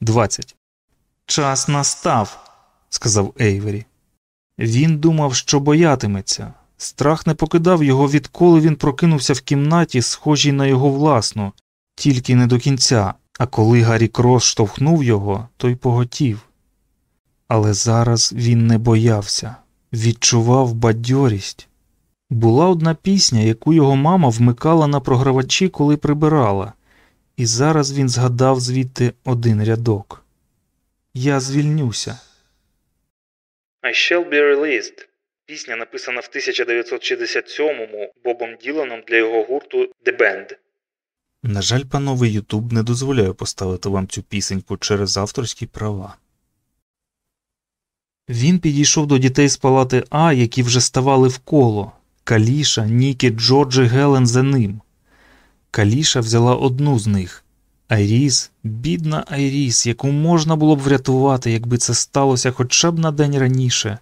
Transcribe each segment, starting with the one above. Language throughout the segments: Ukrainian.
20. Час настав, сказав Ейвері. Він думав, що боятиметься. Страх не покидав його, відколи він прокинувся в кімнаті, схожій на його власну, тільки не до кінця, а коли Гаррі Крос штовхнув його, той поготів. Але зараз він не боявся, відчував бадьорість. Була одна пісня, яку його мама вмикала на програвачі, коли прибирала, і зараз він згадав звідти один рядок Я звільнюся. I shall be released. Пісня написана в 1967-му Бобом Діланом для його гурту The Band. На жаль, панове Ютуб не дозволяє поставити вам цю пісеньку через авторські права. Він підійшов до дітей з палати А, які вже ставали в коло. Каліша, Нікі, Джордж і Гелен за ним. Каліша взяла одну з них Айріс, бідна Айріс, яку можна було б врятувати, якби це сталося хоча б на день раніше,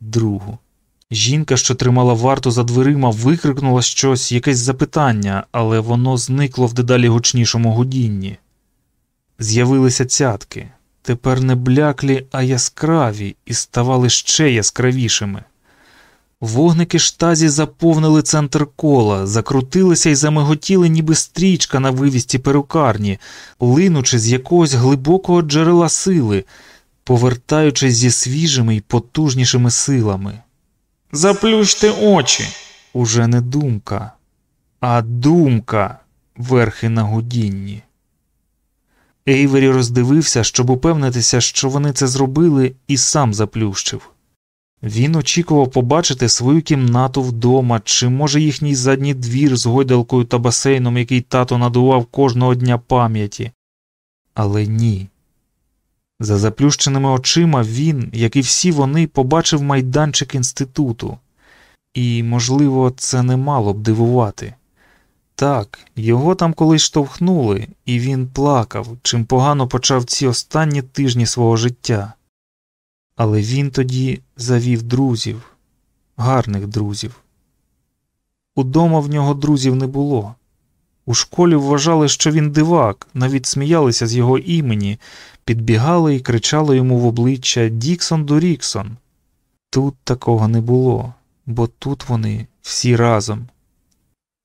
другу. Жінка, що тримала варту за дверима, викрикнула щось, якесь запитання, але воно зникло в дедалі гучнішому гудінні. З'явилися цятки, тепер не бляклі, а яскраві, і ставали ще яскравішими. Вогники штазі заповнили центр кола, закрутилися і замиготіли, ніби стрічка на вивісті перукарні, линучи з якогось глибокого джерела сили, повертаючись зі свіжими й потужнішими силами. Заплющте очі. Уже не думка, а думка верхи на гудінні. Ейвері роздивився, щоб упевнитися, що вони це зробили, і сам заплющив. Він очікував побачити свою кімнату вдома, чи, може, їхній задній двір з гойдалкою та басейном, який тато надував кожного дня пам'яті. Але ні. За заплющеними очима він, як і всі вони, побачив майданчик інституту, і, можливо, це не мало б дивувати. Так, його там колись штовхнули, і він плакав, чим погано почав ці останні тижні свого життя. Але він тоді завів друзів, гарних друзів. Удома в нього друзів не було. У школі вважали, що він дивак, навіть сміялися з його імені, підбігали і кричали йому в обличчя Діксон Доріксон. Тут такого не було, бо тут вони всі разом.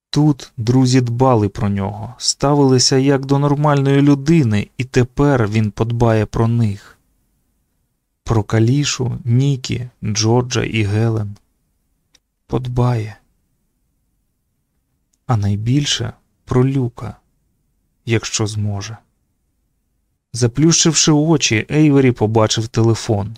Тут друзі дбали про нього, ставилися як до нормальної людини, і тепер він подбає про них. Про Калішу, Нікі, Джорджа і Гелен. Подбає. А найбільше про люка, якщо зможе. Заплющивши очі, Ейвері побачив телефон.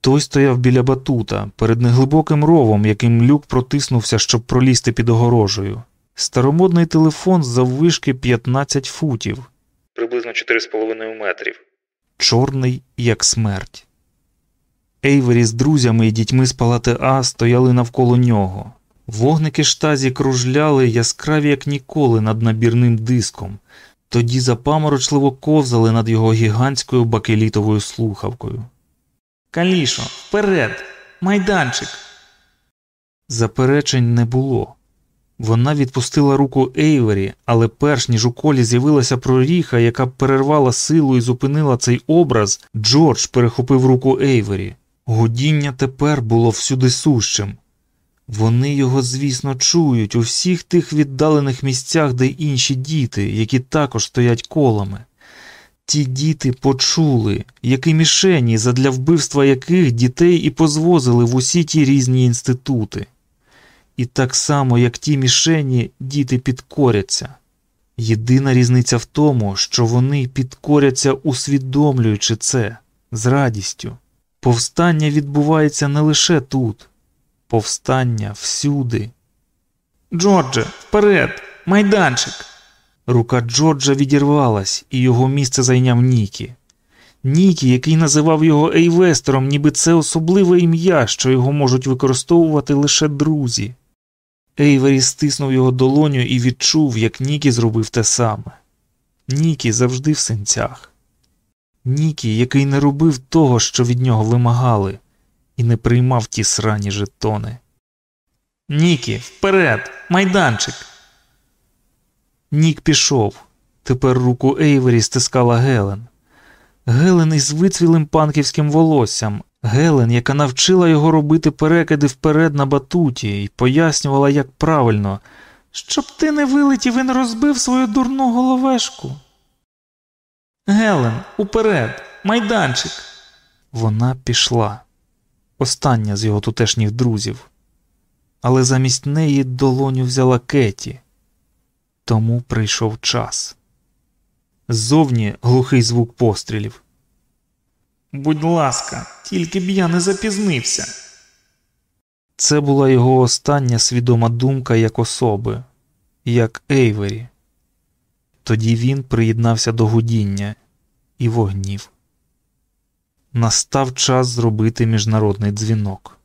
Той стояв біля батута, перед неглибоким ровом, яким люк протиснувся, щоб пролізти під огорожею. Старомодний телефон заввишки 15 футів, приблизно 4,5 метрів, чорний, як смерть. Ейвері з друзями і дітьми з палати А стояли навколо нього. Вогники штазі кружляли яскраві, як ніколи, над набірним диском, тоді запаморочливо ковзали над його гігантською бакелітовою слухавкою. Калішо, вперед, майданчик. Заперечень не було. Вона відпустила руку Ейвері, але перш ніж у колі з'явилася проріха, яка перервала силу і зупинила цей образ, Джордж перехопив руку Ейвері. Годіння тепер було всюди сущим. Вони його, звісно, чують у всіх тих віддалених місцях, де інші діти, які також стоять колами. Ті діти почули, які мішені, задля вбивства яких дітей і позвозили в усі ті різні інститути. І так само, як ті мішені, діти підкоряться. Єдина різниця в тому, що вони підкоряться, усвідомлюючи це з радістю. Повстання відбувається не лише тут, повстання всюди. Джордже, вперед, майданчик. Рука Джорджа відірвалась, і його місце зайняв Нікі. Нікі, який називав його Ейвестером, ніби це особливе ім'я, що його можуть використовувати лише друзі. Ейвері стиснув його долоню і відчув, як Нікі зробив те саме. Нікі завжди в синцях. Нікі, який не робив того, що від нього вимагали, і не приймав ті срані жетони. Нікі, вперед, майданчик. Нік пішов. Тепер руку Ейвері стискала Гелен. Гелен із вицвілим панківським волоссям, Гелен, яка навчила його робити перекиди вперед на батуті і пояснювала, як правильно, щоб ти не вилетів не розбив свою дурну головешку. Гелен, уперед, майданчик. Вона пішла, остання з його тутешніх друзів, але замість неї долоню взяла Кеті. Тому прийшов час. Ззовні глухий звук пострілів. Будь ласка, тільки б я не запізнився. Це була його остання свідома думка як особи, як Ейвері. Тоді він приєднався до гудіння і вогнів. Настав час зробити міжнародний дзвінок.